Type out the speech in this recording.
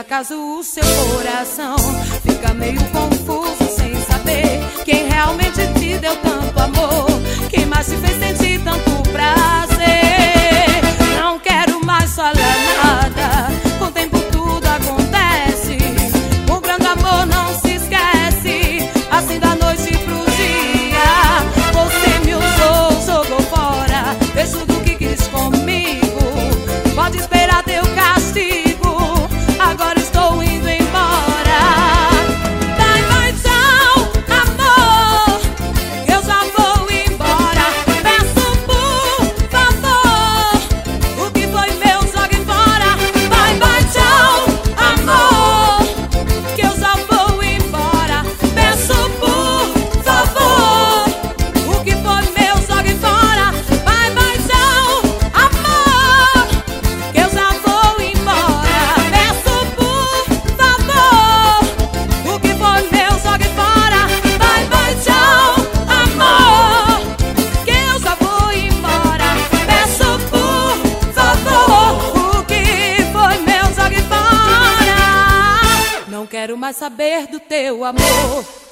Acaso o seu coração fica meio confuso sem saber quem realmente te deu tanto amor, quem mais te fez sentir tanto prazer. Não quero mais falar quero mais saber do teu amor.